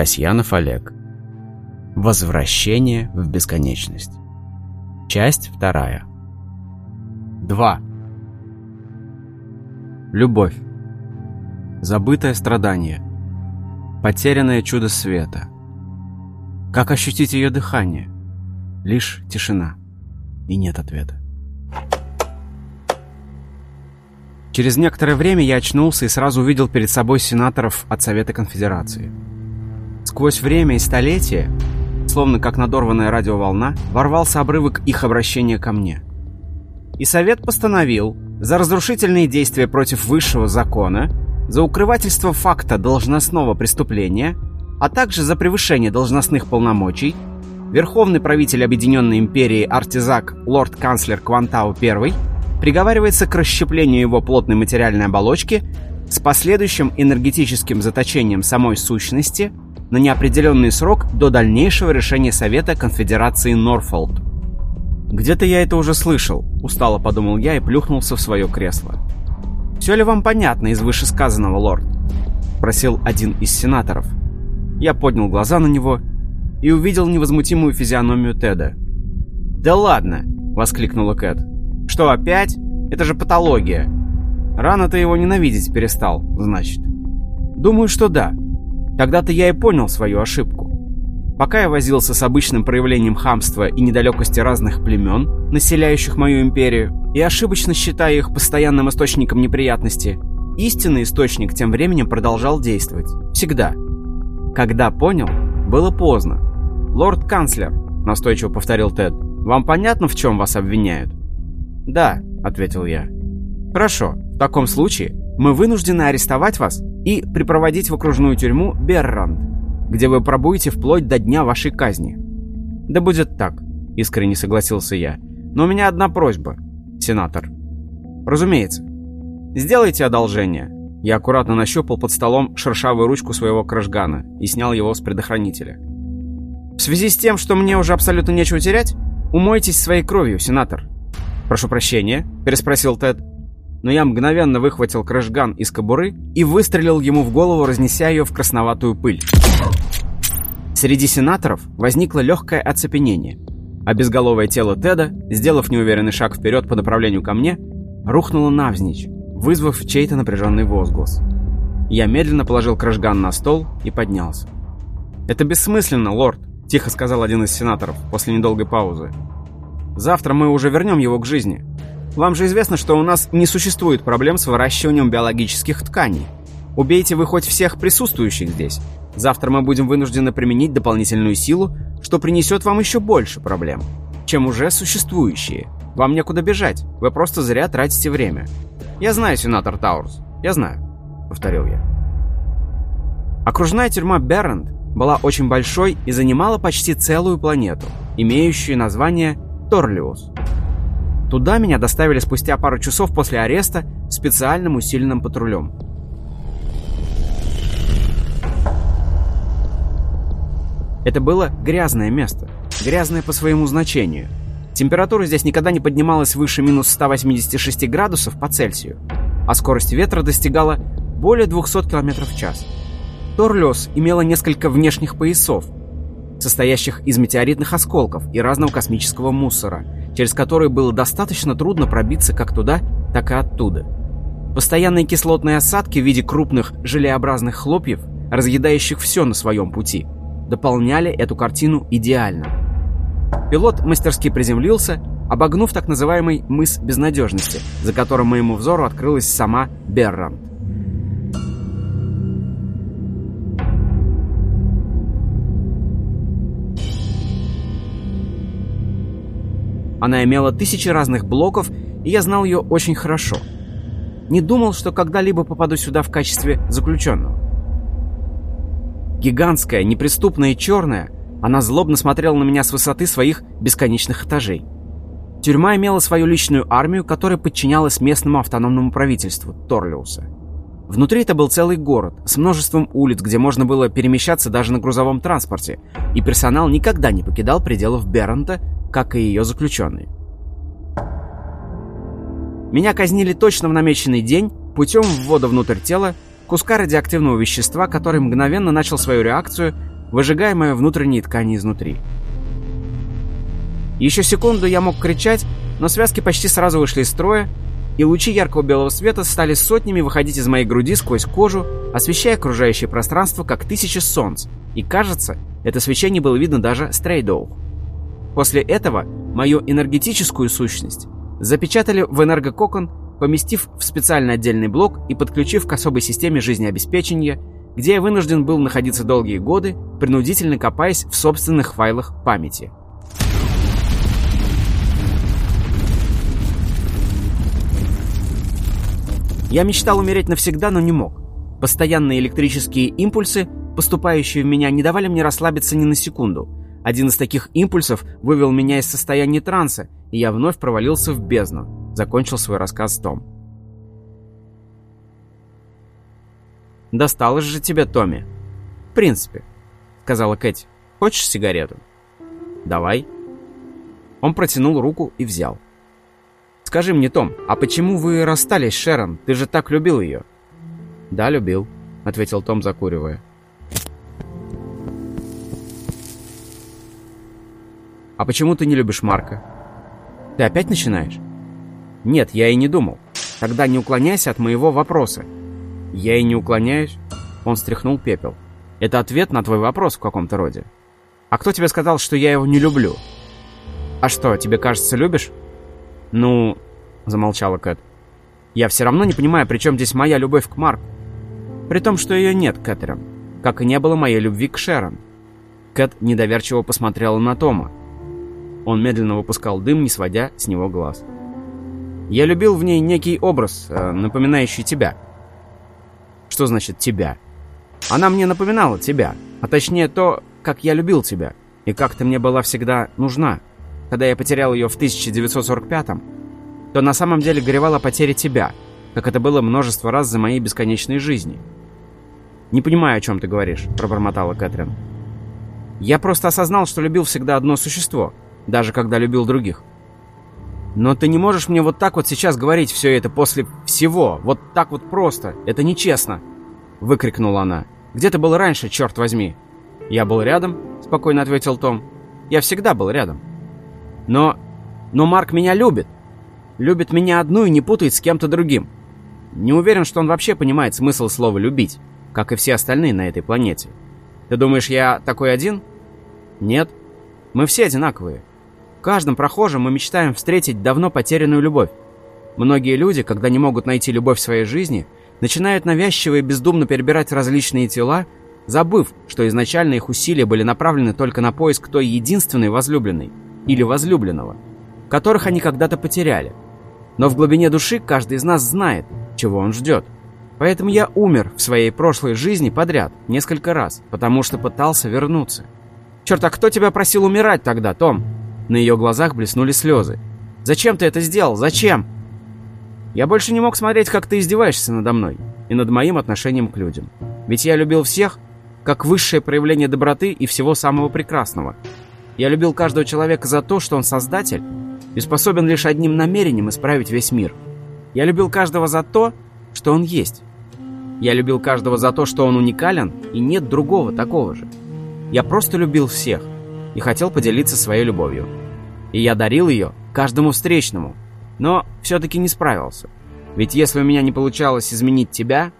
Касьянов Олег. Возвращение в бесконечность. Часть вторая. 2. Любовь. Забытое страдание. Потерянное чудо света. Как ощутить ее дыхание? Лишь тишина. И нет ответа. Через некоторое время я очнулся и сразу увидел перед собой сенаторов от Совета Конфедерации. Сквозь время и столетия, словно как надорванная радиоволна, ворвался обрывок их обращения ко мне. И Совет постановил за разрушительные действия против высшего закона, за укрывательство факта должностного преступления, а также за превышение должностных полномочий, верховный правитель Объединенной Империи Артизак лорд-канцлер Квантау I приговаривается к расщеплению его плотной материальной оболочки с последующим энергетическим заточением самой сущности – на неопределенный срок до дальнейшего решения Совета Конфедерации Норфолд. «Где-то я это уже слышал», — устало подумал я и плюхнулся в свое кресло. «Все ли вам понятно из вышесказанного, лорд?» — просил один из сенаторов. Я поднял глаза на него и увидел невозмутимую физиономию Теда. «Да ладно!» — воскликнула Кэт. «Что, опять? Это же патология. Рано ты его ненавидеть перестал, значит». «Думаю, что да», Тогда-то я и понял свою ошибку. Пока я возился с обычным проявлением хамства и недалекости разных племен, населяющих мою империю, и ошибочно считая их постоянным источником неприятности, истинный источник тем временем продолжал действовать. Всегда. Когда понял, было поздно. «Лорд-канцлер», — настойчиво повторил Тед, — «вам понятно, в чем вас обвиняют?» «Да», — ответил я. «Хорошо. В таком случае мы вынуждены арестовать вас и припроводить в окружную тюрьму Берранд, где вы пробудете вплоть до дня вашей казни. Да будет так, искренне согласился я. Но у меня одна просьба, сенатор. Разумеется. Сделайте одолжение. Я аккуратно нащупал под столом шершавую ручку своего крышгана и снял его с предохранителя. В связи с тем, что мне уже абсолютно нечего терять, умойтесь своей кровью, сенатор. Прошу прощения, переспросил Тед но я мгновенно выхватил крышган из кобуры и выстрелил ему в голову, разнеся ее в красноватую пыль. Среди сенаторов возникло легкое оцепенение, а безголовое тело Теда, сделав неуверенный шаг вперед по направлению ко мне, рухнуло навзничь, вызвав чей-то напряженный возглас. Я медленно положил крышган на стол и поднялся. «Это бессмысленно, лорд», — тихо сказал один из сенаторов после недолгой паузы. «Завтра мы уже вернем его к жизни. Вам же известно, что у нас не существует проблем с выращиванием биологических тканей. Убейте вы хоть всех присутствующих здесь. Завтра мы будем вынуждены применить дополнительную силу, что принесет вам еще больше проблем, чем уже существующие. Вам некуда бежать, вы просто зря тратите время. Я знаю, сенатор Таурс, я знаю, повторил я. Окружная тюрьма Берранд была очень большой и занимала почти целую планету, имеющую название Торлиус. Туда меня доставили спустя пару часов после ареста специальным усиленным патрулем. Это было грязное место. Грязное по своему значению. Температура здесь никогда не поднималась выше минус 186 градусов по Цельсию, а скорость ветра достигала более 200 км в час. Торлиос имела несколько внешних поясов, состоящих из метеоритных осколков и разного космического мусора – через которые было достаточно трудно пробиться как туда, так и оттуда. Постоянные кислотные осадки в виде крупных желеобразных хлопьев, разъедающих все на своем пути, дополняли эту картину идеально. Пилот мастерски приземлился, обогнув так называемый мыс безнадежности, за которым моему взору открылась сама Беррант. Она имела тысячи разных блоков, и я знал ее очень хорошо. Не думал, что когда-либо попаду сюда в качестве заключенного. Гигантская, неприступная и черная, она злобно смотрела на меня с высоты своих бесконечных этажей. Тюрьма имела свою личную армию, которая подчинялась местному автономному правительству Торлиуса. Внутри это был целый город с множеством улиц, где можно было перемещаться даже на грузовом транспорте, и персонал никогда не покидал пределов Бернта, как и ее заключенные. Меня казнили точно в намеченный день путем ввода внутрь тела куска радиоактивного вещества, который мгновенно начал свою реакцию, выжигая мои внутренние ткани изнутри. Еще секунду я мог кричать, но связки почти сразу вышли из строя, и лучи яркого белого света стали сотнями выходить из моей груди сквозь кожу, освещая окружающее пространство, как тысячи солнц. И кажется, это свечение было видно даже Стрейдоу. После этого мою энергетическую сущность запечатали в энергококон, поместив в специально отдельный блок и подключив к особой системе жизнеобеспечения, где я вынужден был находиться долгие годы, принудительно копаясь в собственных файлах памяти. Я мечтал умереть навсегда, но не мог. Постоянные электрические импульсы, поступающие в меня, не давали мне расслабиться ни на секунду. Один из таких импульсов вывел меня из состояния транса, и я вновь провалился в бездну. Закончил свой рассказ Том. «Досталось же тебе, Томми?» «В принципе», — сказала Кэти. «Хочешь сигарету?» «Давай». Он протянул руку и взял. «Скажи мне, Том, а почему вы расстались, Шерон? Ты же так любил ее». «Да, любил», — ответил Том, закуривая. «А почему ты не любишь Марка?» «Ты опять начинаешь?» «Нет, я и не думал. Тогда не уклоняйся от моего вопроса». «Я и не уклоняюсь». Он стряхнул пепел. «Это ответ на твой вопрос в каком-то роде». «А кто тебе сказал, что я его не люблю?» «А что, тебе кажется, любишь?» «Ну...» — замолчала Кэт. «Я все равно не понимаю, при чем здесь моя любовь к Марку. При том, что ее нет, Кэтрин. Как и не было моей любви к Шерон». Кэт недоверчиво посмотрела на Тома. Он медленно выпускал дым, не сводя с него глаз. «Я любил в ней некий образ, э, напоминающий тебя». «Что значит «тебя»?» «Она мне напоминала тебя, а точнее то, как я любил тебя, и как ты мне была всегда нужна» когда я потерял ее в 1945-м, то на самом деле горевал о тебя, как это было множество раз за моей бесконечной жизни. «Не понимаю, о чем ты говоришь», — пробормотала Кэтрин. «Я просто осознал, что любил всегда одно существо, даже когда любил других. Но ты не можешь мне вот так вот сейчас говорить все это после всего, вот так вот просто, это нечестно!» — выкрикнула она. «Где ты был раньше, черт возьми?» «Я был рядом», — спокойно ответил Том. «Я всегда был рядом». Но... но Марк меня любит. Любит меня одну и не путает с кем-то другим. Не уверен, что он вообще понимает смысл слова «любить», как и все остальные на этой планете. Ты думаешь, я такой один? Нет. Мы все одинаковые. Каждом прохожем мы мечтаем встретить давно потерянную любовь. Многие люди, когда не могут найти любовь в своей жизни, начинают навязчиво и бездумно перебирать различные тела, забыв, что изначально их усилия были направлены только на поиск той единственной возлюбленной – или возлюбленного, которых они когда-то потеряли. Но в глубине души каждый из нас знает, чего он ждет. Поэтому я умер в своей прошлой жизни подряд, несколько раз, потому что пытался вернуться. Черт, а кто тебя просил умирать тогда, Том? На ее глазах блеснули слезы. Зачем ты это сделал? Зачем? Я больше не мог смотреть, как ты издеваешься надо мной и над моим отношением к людям. Ведь я любил всех, как высшее проявление доброты и всего самого прекрасного. Я любил каждого человека за то, что он создатель и способен лишь одним намерением исправить весь мир. Я любил каждого за то, что он есть. Я любил каждого за то, что он уникален, и нет другого такого же. Я просто любил всех и хотел поделиться своей любовью. И я дарил ее каждому встречному, но все-таки не справился. Ведь если у меня не получалось изменить тебя,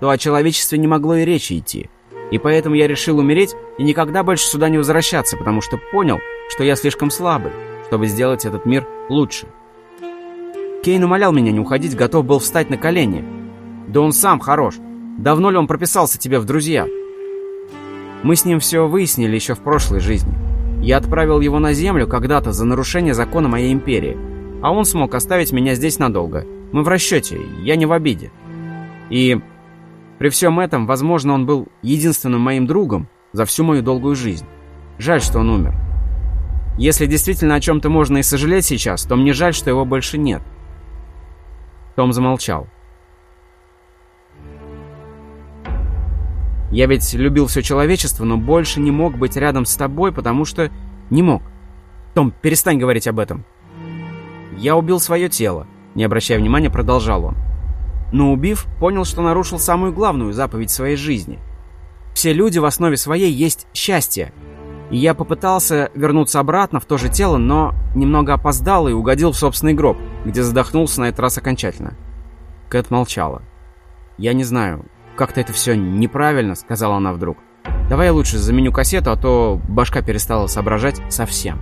то о человечестве не могло и речи идти. И поэтому я решил умереть и никогда больше сюда не возвращаться, потому что понял, что я слишком слабый, чтобы сделать этот мир лучше. Кейн умолял меня не уходить, готов был встать на колени. Да он сам хорош. Давно ли он прописался тебе в друзья? Мы с ним все выяснили еще в прошлой жизни. Я отправил его на землю когда-то за нарушение закона моей империи, а он смог оставить меня здесь надолго. Мы в расчете, я не в обиде. И при всем этом, возможно, он был единственным моим другом за всю мою долгую жизнь. Жаль, что он умер. Если действительно о чем-то можно и сожалеть сейчас, то мне жаль, что его больше нет. Том замолчал. Я ведь любил все человечество, но больше не мог быть рядом с тобой, потому что не мог. Том, перестань говорить об этом. Я убил свое тело. Не обращая внимания, продолжал он. но убив, понял, что нарушил самую главную заповедь своей жизни. Все люди в основе своей есть счастье. И я попытался вернуться обратно в то же тело, но немного опоздал и угодил в собственный гроб, где задохнулся на этот раз окончательно. Кэт молчала. «Я не знаю, как-то это все неправильно», — сказала она вдруг. «Давай я лучше заменю кассету, а то башка перестала соображать совсем».